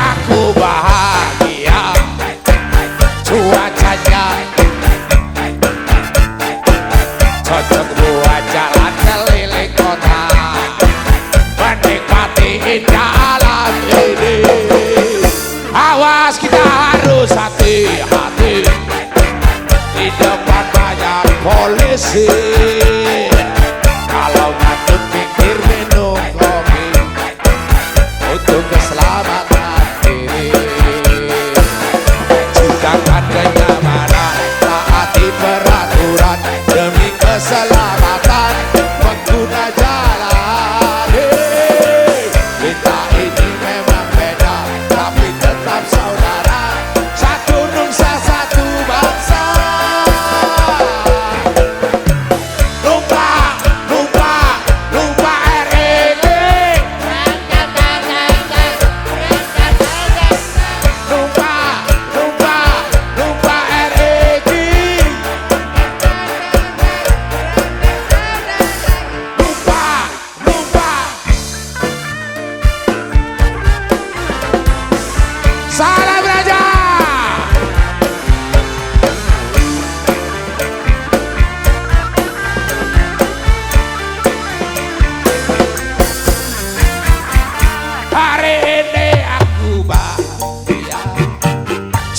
aku bahagia Cuacanya Cocok buat jalan keliling kota Menikmati indah alam ini Awas kita harus hati-hati Di depan banyak polisi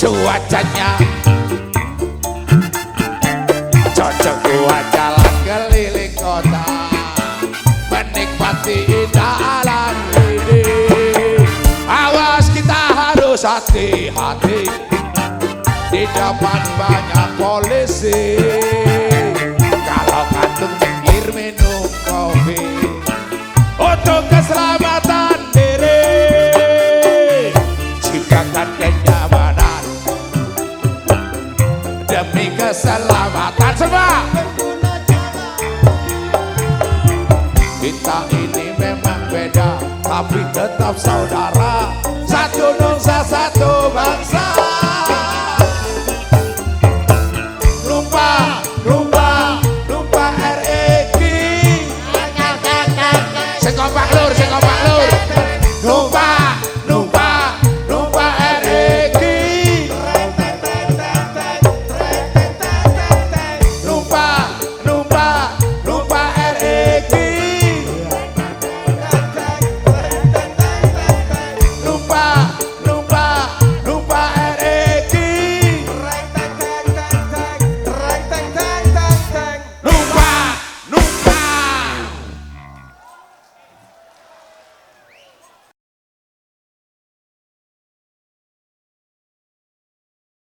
cuacanya. Cocok buat jalan keliling kota. Menikmati indah alam ini. Awas kita harus hati-hati. Di depan banyak polisi demi keselamatan semua. Kita ini memang beda tapi tetap saudara. Satu nusa satu bangsa